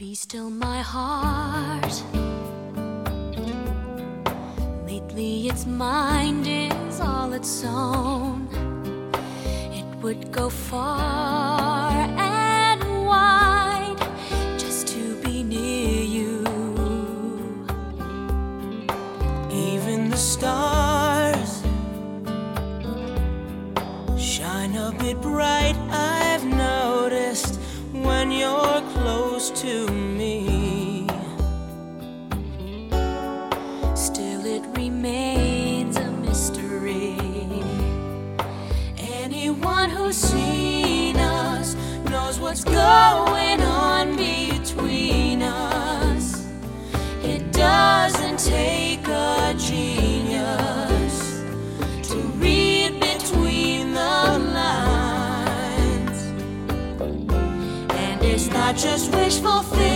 Be still, my heart. Lately, its mind is all its own. It would go far and wide just to be near you. Even the stars shine a bit bright. I've noticed when you're close to me. just wishful thinking.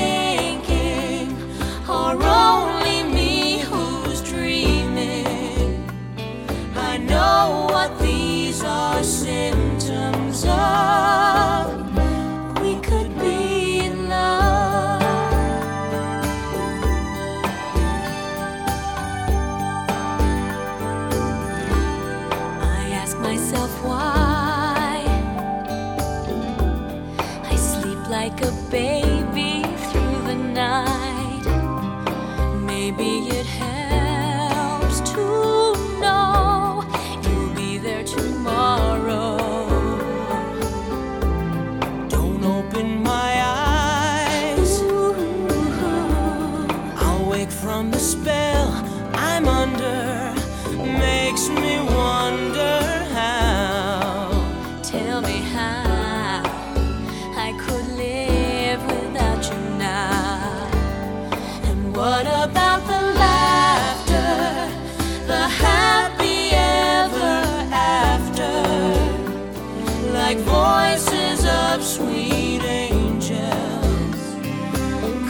like voices of sweet angels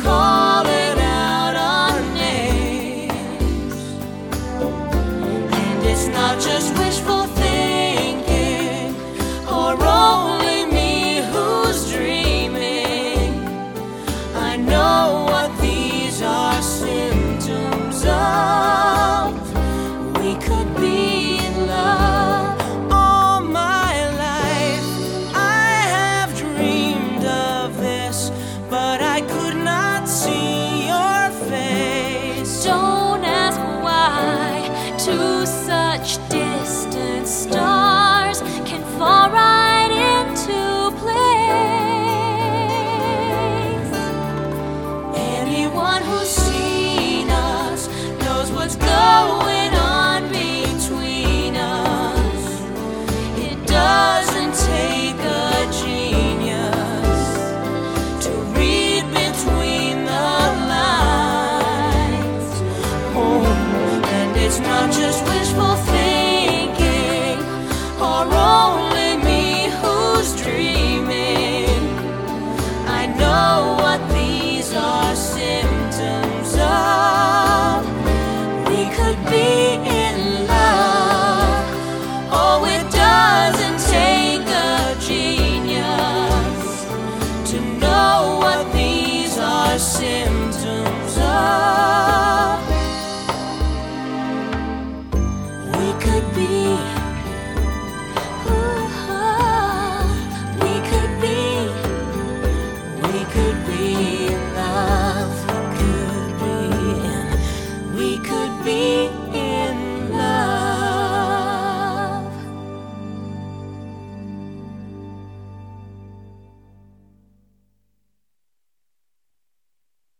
calling out our names. And it's not just wishful thinking or only me who's dreaming. I know. It's not just wishful thinking or only me who's dreaming. I know what these are symptoms of. We could be in love. Oh, it doesn't take a genius to know what these are symptoms of.